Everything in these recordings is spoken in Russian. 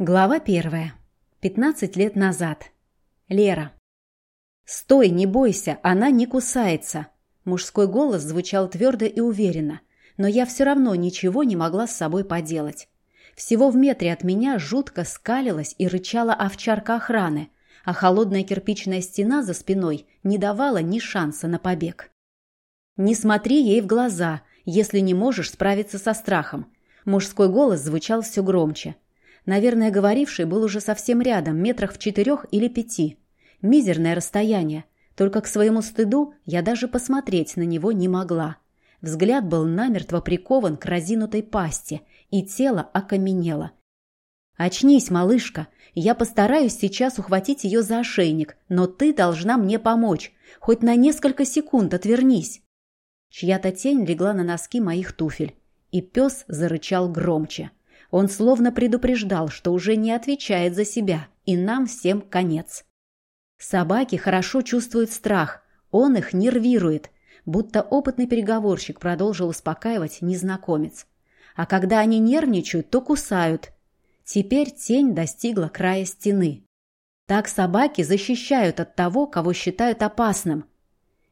Глава первая. Пятнадцать лет назад. Лера. «Стой, не бойся, она не кусается!» Мужской голос звучал твердо и уверенно, но я все равно ничего не могла с собой поделать. Всего в метре от меня жутко скалилась и рычала овчарка охраны, а холодная кирпичная стена за спиной не давала ни шанса на побег. «Не смотри ей в глаза, если не можешь справиться со страхом». Мужской голос звучал все громче – Наверное, говоривший был уже совсем рядом, метрах в четырех или пяти. Мизерное расстояние. Только к своему стыду я даже посмотреть на него не могла. Взгляд был намертво прикован к разинутой пасти, и тело окаменело. «Очнись, малышка! Я постараюсь сейчас ухватить ее за ошейник, но ты должна мне помочь. Хоть на несколько секунд отвернись!» Чья-то тень легла на носки моих туфель, и пес зарычал громче. Он словно предупреждал, что уже не отвечает за себя, и нам всем конец. Собаки хорошо чувствуют страх, он их нервирует, будто опытный переговорщик продолжил успокаивать незнакомец. А когда они нервничают, то кусают. Теперь тень достигла края стены. Так собаки защищают от того, кого считают опасным.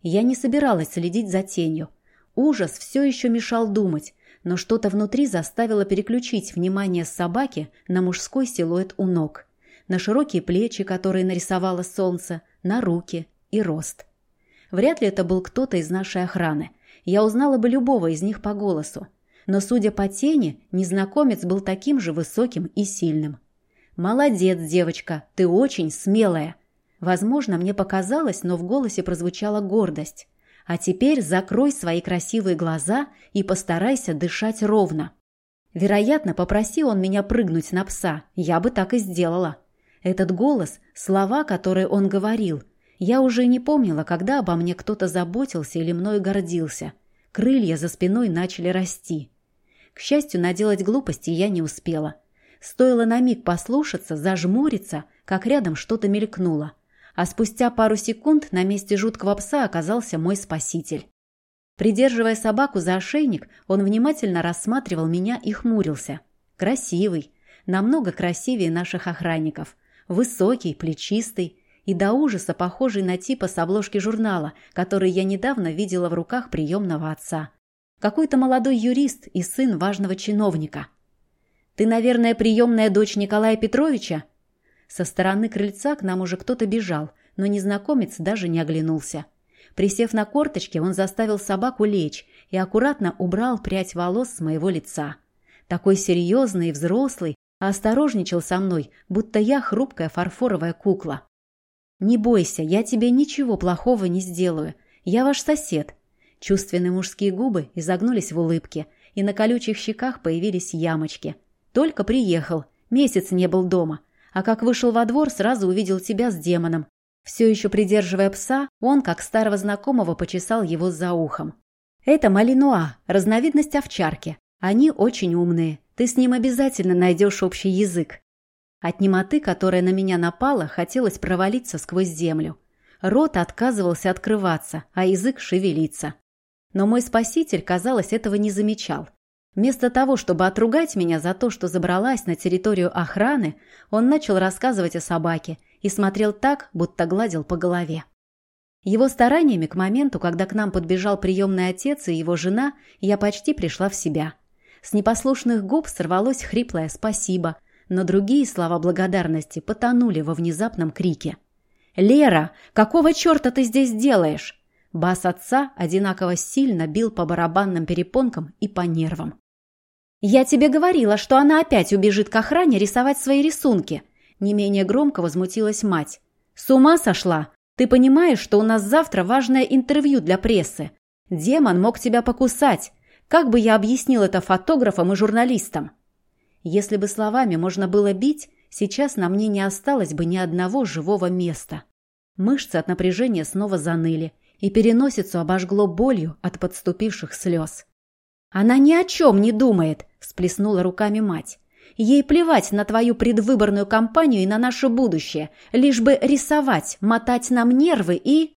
Я не собиралась следить за тенью. Ужас все еще мешал думать, но что-то внутри заставило переключить внимание собаки на мужской силуэт у ног, на широкие плечи, которые нарисовало солнце, на руки и рост. Вряд ли это был кто-то из нашей охраны. Я узнала бы любого из них по голосу. Но, судя по тени, незнакомец был таким же высоким и сильным. «Молодец, девочка, ты очень смелая!» Возможно, мне показалось, но в голосе прозвучала гордость. А теперь закрой свои красивые глаза и постарайся дышать ровно. Вероятно, попроси он меня прыгнуть на пса, я бы так и сделала. Этот голос, слова, которые он говорил, я уже не помнила, когда обо мне кто-то заботился или мною гордился. Крылья за спиной начали расти. К счастью, наделать глупости я не успела. Стоило на миг послушаться, зажмуриться, как рядом что-то мелькнуло а спустя пару секунд на месте жуткого пса оказался мой спаситель. Придерживая собаку за ошейник, он внимательно рассматривал меня и хмурился. Красивый, намного красивее наших охранников. Высокий, плечистый и до ужаса похожий на типа с обложки журнала, который я недавно видела в руках приемного отца. Какой-то молодой юрист и сын важного чиновника. «Ты, наверное, приемная дочь Николая Петровича?» Со стороны крыльца к нам уже кто-то бежал, но незнакомец даже не оглянулся. Присев на корточки, он заставил собаку лечь и аккуратно убрал прядь волос с моего лица. Такой серьезный и взрослый, осторожничал со мной, будто я хрупкая фарфоровая кукла. «Не бойся, я тебе ничего плохого не сделаю. Я ваш сосед». Чувственные мужские губы изогнулись в улыбке, и на колючих щеках появились ямочки. «Только приехал. Месяц не был дома а как вышел во двор, сразу увидел тебя с демоном. Все еще придерживая пса, он, как старого знакомого, почесал его за ухом. «Это малинуа, разновидность овчарки. Они очень умные. Ты с ним обязательно найдешь общий язык». От немоты, которая на меня напала, хотелось провалиться сквозь землю. Рот отказывался открываться, а язык шевелиться. Но мой спаситель, казалось, этого не замечал. Вместо того, чтобы отругать меня за то, что забралась на территорию охраны, он начал рассказывать о собаке и смотрел так, будто гладил по голове. Его стараниями к моменту, когда к нам подбежал приемный отец и его жена, я почти пришла в себя. С непослушных губ сорвалось хриплое «спасибо», но другие слова благодарности потонули во внезапном крике. «Лера, какого черта ты здесь делаешь?» Бас отца одинаково сильно бил по барабанным перепонкам и по нервам. «Я тебе говорила, что она опять убежит к охране рисовать свои рисунки!» Не менее громко возмутилась мать. «С ума сошла! Ты понимаешь, что у нас завтра важное интервью для прессы? Демон мог тебя покусать! Как бы я объяснил это фотографам и журналистам?» Если бы словами можно было бить, сейчас на мне не осталось бы ни одного живого места. Мышцы от напряжения снова заныли, и переносицу обожгло болью от подступивших слез. «Она ни о чем не думает!» – всплеснула руками мать. «Ей плевать на твою предвыборную кампанию и на наше будущее, лишь бы рисовать, мотать нам нервы и...»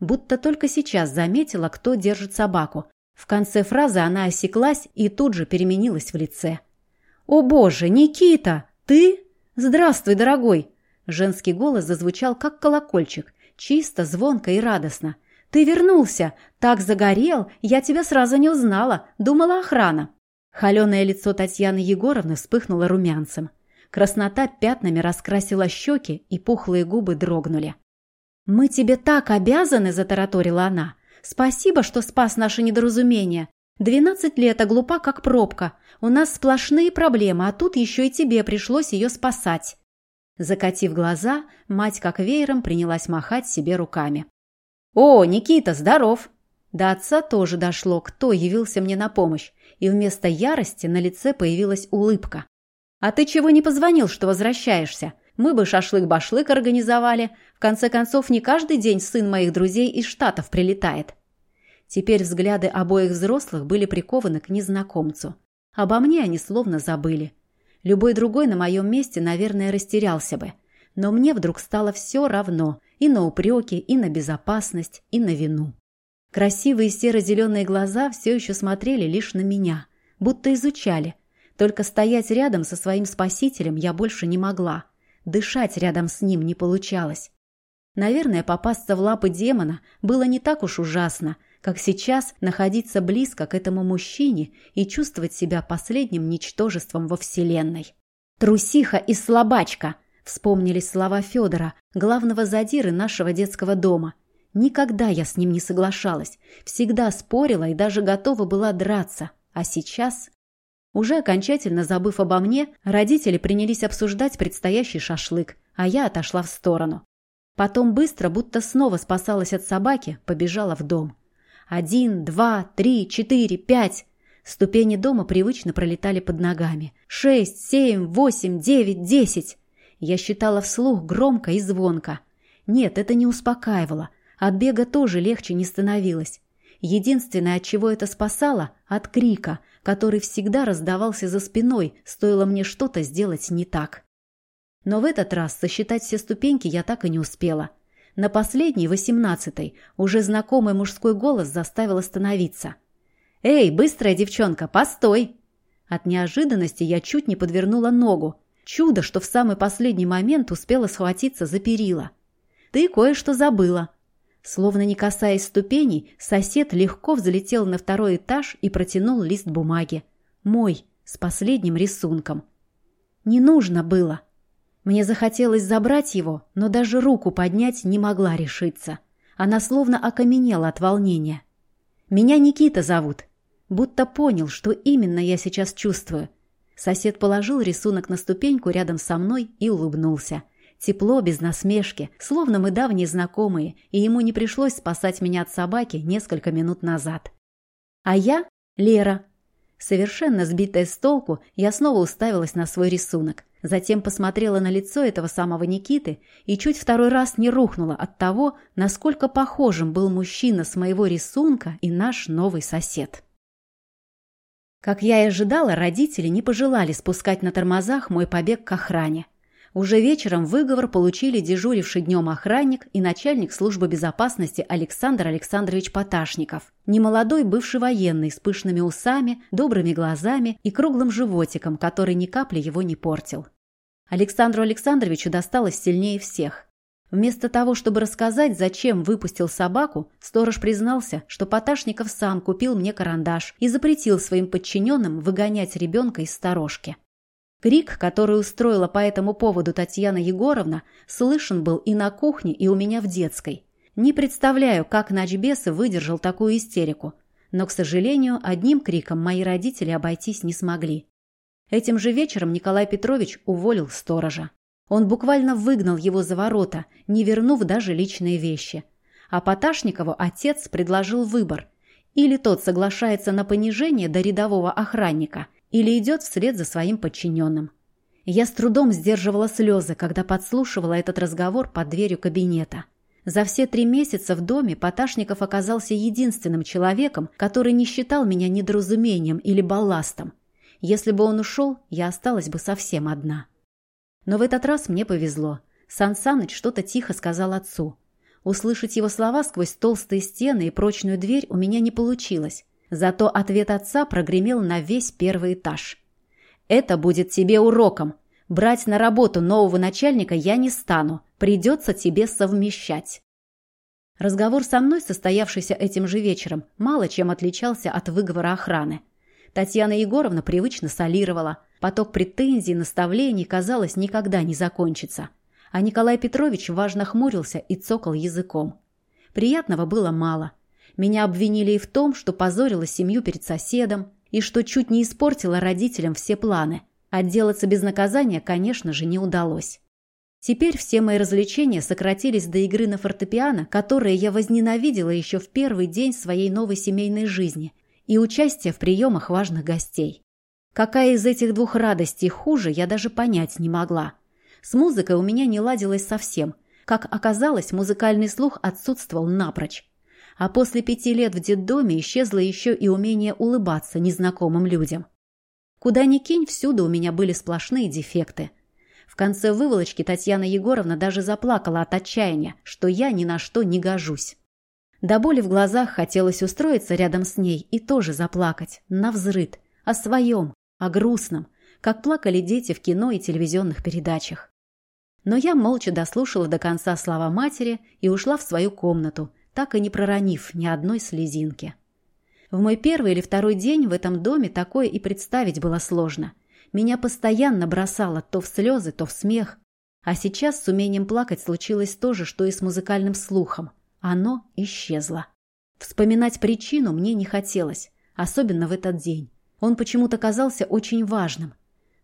Будто только сейчас заметила, кто держит собаку. В конце фразы она осеклась и тут же переменилась в лице. «О боже, Никита! Ты?» «Здравствуй, дорогой!» Женский голос зазвучал, как колокольчик, чисто, звонко и радостно. «Ты вернулся! Так загорел! Я тебя сразу не узнала! Думала охрана!» Холеное лицо Татьяны Егоровны вспыхнуло румянцем. Краснота пятнами раскрасила щеки, и пухлые губы дрогнули. «Мы тебе так обязаны!» – затараторила она. «Спасибо, что спас наше недоразумение. Двенадцать лет, а глупа, как пробка. У нас сплошные проблемы, а тут еще и тебе пришлось ее спасать». Закатив глаза, мать как веером принялась махать себе руками. «О, Никита, здоров!» До отца тоже дошло, кто явился мне на помощь, и вместо ярости на лице появилась улыбка. «А ты чего не позвонил, что возвращаешься? Мы бы шашлык-башлык организовали. В конце концов, не каждый день сын моих друзей из Штатов прилетает». Теперь взгляды обоих взрослых были прикованы к незнакомцу. Обо мне они словно забыли. Любой другой на моем месте, наверное, растерялся бы. Но мне вдруг стало все равно и на упреки, и на безопасность, и на вину. Красивые серо-зеленые глаза все еще смотрели лишь на меня, будто изучали. Только стоять рядом со своим спасителем я больше не могла. Дышать рядом с ним не получалось. Наверное, попасться в лапы демона было не так уж ужасно, как сейчас находиться близко к этому мужчине и чувствовать себя последним ничтожеством во Вселенной. «Трусиха и слабачка!» – вспомнились слова Федора, главного задиры нашего детского дома. Никогда я с ним не соглашалась, всегда спорила и даже готова была драться. А сейчас уже окончательно забыв обо мне, родители принялись обсуждать предстоящий шашлык, а я отошла в сторону. Потом быстро, будто снова спасалась от собаки, побежала в дом. Один, два, три, четыре, пять. Ступени дома привычно пролетали под ногами. Шесть, семь, восемь, девять, десять. Я считала вслух громко и звонко. Нет, это не успокаивало. От бега тоже легче не становилось. Единственное, от чего это спасало – от крика, который всегда раздавался за спиной, стоило мне что-то сделать не так. Но в этот раз сосчитать все ступеньки я так и не успела. На последней, восемнадцатой, уже знакомый мужской голос заставил остановиться. «Эй, быстрая девчонка, постой!» От неожиданности я чуть не подвернула ногу. Чудо, что в самый последний момент успела схватиться за перила. «Ты кое-что забыла», Словно не касаясь ступеней, сосед легко взлетел на второй этаж и протянул лист бумаги. Мой, с последним рисунком. Не нужно было. Мне захотелось забрать его, но даже руку поднять не могла решиться. Она словно окаменела от волнения. «Меня Никита зовут». Будто понял, что именно я сейчас чувствую. Сосед положил рисунок на ступеньку рядом со мной и улыбнулся. Тепло, без насмешки, словно мы давние знакомые, и ему не пришлось спасать меня от собаки несколько минут назад. А я — Лера. Совершенно сбитая с толку, я снова уставилась на свой рисунок. Затем посмотрела на лицо этого самого Никиты и чуть второй раз не рухнула от того, насколько похожим был мужчина с моего рисунка и наш новый сосед. Как я и ожидала, родители не пожелали спускать на тормозах мой побег к охране. Уже вечером выговор получили дежуривший днем охранник и начальник службы безопасности Александр Александрович Поташников. Немолодой бывший военный с пышными усами, добрыми глазами и круглым животиком, который ни капли его не портил. Александру Александровичу досталось сильнее всех. Вместо того, чтобы рассказать, зачем выпустил собаку, сторож признался, что Поташников сам купил мне карандаш и запретил своим подчиненным выгонять ребенка из сторожки. Крик, который устроила по этому поводу Татьяна Егоровна, слышен был и на кухне, и у меня в детской. Не представляю, как Ночбесы выдержал такую истерику. Но, к сожалению, одним криком мои родители обойтись не смогли. Этим же вечером Николай Петрович уволил сторожа. Он буквально выгнал его за ворота, не вернув даже личные вещи. А Поташникову отец предложил выбор. Или тот соглашается на понижение до рядового охранника – или идет вслед за своим подчиненным. Я с трудом сдерживала слезы, когда подслушивала этот разговор под дверью кабинета. За все три месяца в доме Поташников оказался единственным человеком, который не считал меня недоразумением или балластом. Если бы он ушел, я осталась бы совсем одна. Но в этот раз мне повезло. Сан Саныч что-то тихо сказал отцу. Услышать его слова сквозь толстые стены и прочную дверь у меня не получилось. Зато ответ отца прогремел на весь первый этаж. «Это будет тебе уроком. Брать на работу нового начальника я не стану. Придется тебе совмещать. Разговор со мной, состоявшийся этим же вечером, мало чем отличался от выговора охраны. Татьяна Егоровна привычно солировала. Поток претензий, наставлений, казалось, никогда не закончится. А Николай Петрович важно хмурился и цокал языком. Приятного было мало. Меня обвинили и в том, что позорила семью перед соседом, и что чуть не испортила родителям все планы. Отделаться без наказания, конечно же, не удалось. Теперь все мои развлечения сократились до игры на фортепиано, которые я возненавидела еще в первый день своей новой семейной жизни, и участия в приемах важных гостей. Какая из этих двух радостей хуже, я даже понять не могла. С музыкой у меня не ладилось совсем. Как оказалось, музыкальный слух отсутствовал напрочь. А после пяти лет в детдоме исчезло еще и умение улыбаться незнакомым людям. Куда ни кинь, всюду у меня были сплошные дефекты. В конце выволочки Татьяна Егоровна даже заплакала от отчаяния, что я ни на что не гожусь. До боли в глазах хотелось устроиться рядом с ней и тоже заплакать, навзрыд, о своем, о грустном, как плакали дети в кино и телевизионных передачах. Но я молча дослушала до конца слова матери и ушла в свою комнату, так и не проронив ни одной слезинки. В мой первый или второй день в этом доме такое и представить было сложно. Меня постоянно бросало то в слезы, то в смех. А сейчас с умением плакать случилось то же, что и с музыкальным слухом. Оно исчезло. Вспоминать причину мне не хотелось, особенно в этот день. Он почему-то казался очень важным.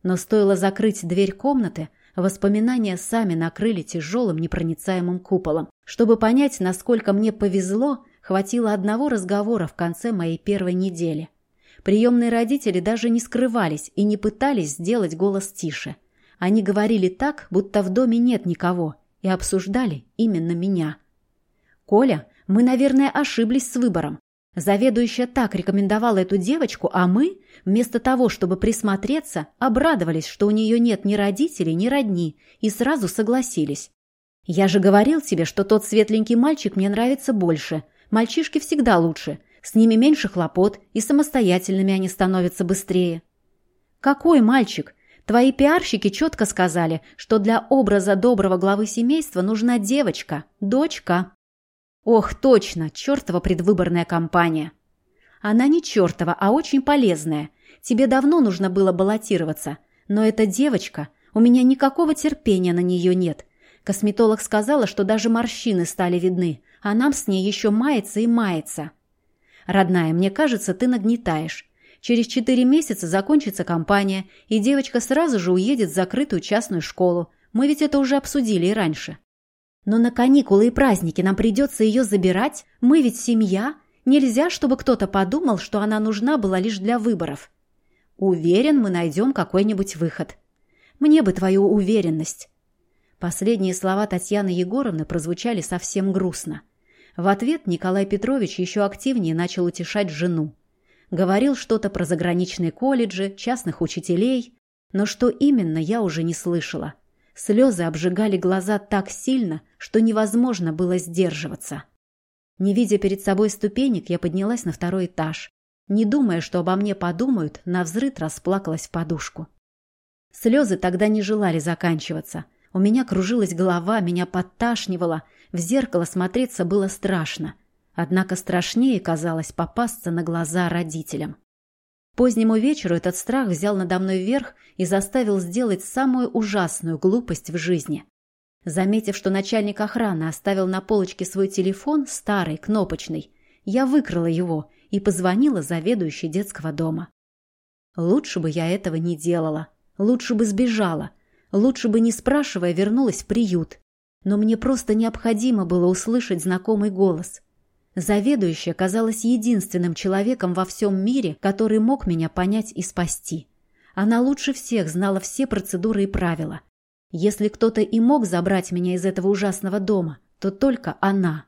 Но стоило закрыть дверь комнаты, воспоминания сами накрыли тяжелым непроницаемым куполом. Чтобы понять, насколько мне повезло, Хватило одного разговора в конце моей первой недели. Приемные родители даже не скрывались и не пытались сделать голос тише. Они говорили так, будто в доме нет никого, и обсуждали именно меня. «Коля, мы, наверное, ошиблись с выбором. Заведующая так рекомендовала эту девочку, а мы, вместо того, чтобы присмотреться, обрадовались, что у нее нет ни родителей, ни родни, и сразу согласились. Я же говорил тебе, что тот светленький мальчик мне нравится больше, Мальчишки всегда лучше. С ними меньше хлопот, и самостоятельными они становятся быстрее. Какой мальчик? Твои пиарщики четко сказали, что для образа доброго главы семейства нужна девочка, дочка. Ох, точно, чертова предвыборная кампания. Она не чертова, а очень полезная. Тебе давно нужно было баллотироваться. Но эта девочка, у меня никакого терпения на нее нет. Косметолог сказала, что даже морщины стали видны, а нам с ней еще мается и мается. Родная, мне кажется, ты нагнетаешь. Через четыре месяца закончится кампания, и девочка сразу же уедет в закрытую частную школу. Мы ведь это уже обсудили и раньше. Но на каникулы и праздники нам придется ее забирать. Мы ведь семья. Нельзя, чтобы кто-то подумал, что она нужна была лишь для выборов. Уверен, мы найдем какой-нибудь выход. Мне бы твою уверенность. Последние слова Татьяны Егоровны прозвучали совсем грустно. В ответ Николай Петрович еще активнее начал утешать жену. Говорил что-то про заграничные колледжи, частных учителей, но что именно, я уже не слышала. Слезы обжигали глаза так сильно, что невозможно было сдерживаться. Не видя перед собой ступенек, я поднялась на второй этаж. Не думая, что обо мне подумают, навзрыд расплакалась в подушку. Слезы тогда не желали заканчиваться. У меня кружилась голова, меня подташнивало, в зеркало смотреться было страшно. Однако страшнее казалось попасться на глаза родителям. Позднему вечеру этот страх взял надо мной верх и заставил сделать самую ужасную глупость в жизни. Заметив, что начальник охраны оставил на полочке свой телефон, старый, кнопочный, я выкрала его и позвонила заведующей детского дома. Лучше бы я этого не делала, лучше бы сбежала, лучше бы не спрашивая вернулась в приют, но мне просто необходимо было услышать знакомый голос. Заведующая казалась единственным человеком во всем мире, который мог меня понять и спасти. Она лучше всех знала все процедуры и правила. Если кто-то и мог забрать меня из этого ужасного дома, то только она.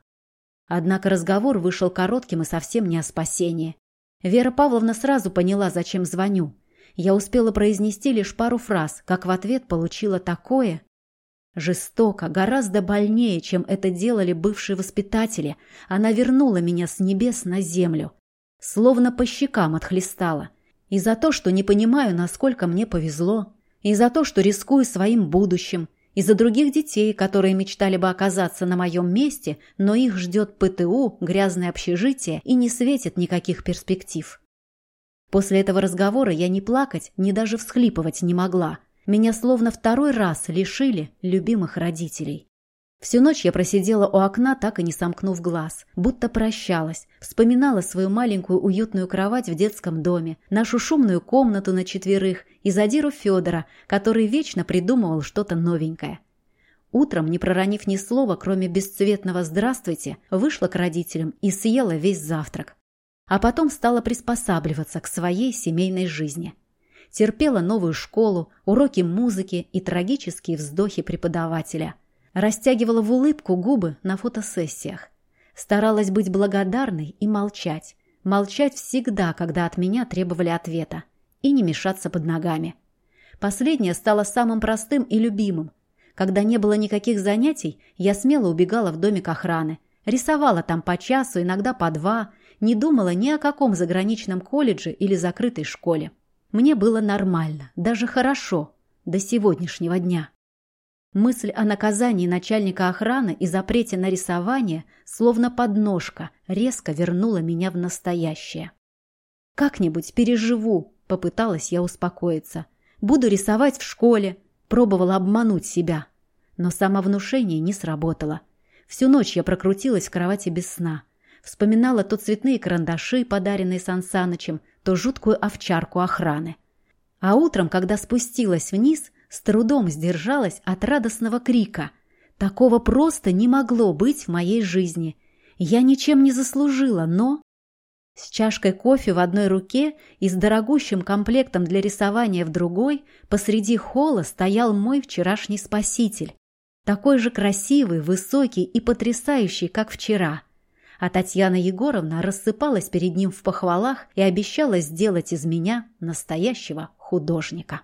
Однако разговор вышел коротким и совсем не о спасении. Вера Павловна сразу поняла, зачем звоню. Я успела произнести лишь пару фраз, как в ответ получила такое. Жестоко, гораздо больнее, чем это делали бывшие воспитатели, она вернула меня с небес на землю. Словно по щекам отхлестала. И за то, что не понимаю, насколько мне повезло. И за то, что рискую своим будущим, и за других детей, которые мечтали бы оказаться на моем месте, но их ждет ПТУ, грязное общежитие и не светит никаких перспектив. После этого разговора я ни плакать, ни даже всхлипывать не могла. Меня словно второй раз лишили любимых родителей. Всю ночь я просидела у окна, так и не сомкнув глаз, будто прощалась, вспоминала свою маленькую уютную кровать в детском доме, нашу шумную комнату на четверых и задиру Федора, который вечно придумывал что-то новенькое. Утром, не проронив ни слова, кроме бесцветного «здравствуйте», вышла к родителям и съела весь завтрак. А потом стала приспосабливаться к своей семейной жизни. Терпела новую школу, уроки музыки и трагические вздохи преподавателя – Растягивала в улыбку губы на фотосессиях. Старалась быть благодарной и молчать. Молчать всегда, когда от меня требовали ответа. И не мешаться под ногами. Последнее стало самым простым и любимым. Когда не было никаких занятий, я смело убегала в домик охраны. Рисовала там по часу, иногда по два. Не думала ни о каком заграничном колледже или закрытой школе. Мне было нормально, даже хорошо, до сегодняшнего дня. Мысль о наказании начальника охраны и запрете на рисование, словно подножка, резко вернула меня в настоящее. «Как-нибудь переживу», — попыталась я успокоиться. «Буду рисовать в школе», — пробовала обмануть себя. Но самовнушение не сработало. Всю ночь я прокрутилась в кровати без сна. Вспоминала то цветные карандаши, подаренные Сан Санычем, то жуткую овчарку охраны. А утром, когда спустилась вниз, с трудом сдержалась от радостного крика. Такого просто не могло быть в моей жизни. Я ничем не заслужила, но... С чашкой кофе в одной руке и с дорогущим комплектом для рисования в другой посреди холла стоял мой вчерашний спаситель. Такой же красивый, высокий и потрясающий, как вчера. А Татьяна Егоровна рассыпалась перед ним в похвалах и обещала сделать из меня настоящего художника.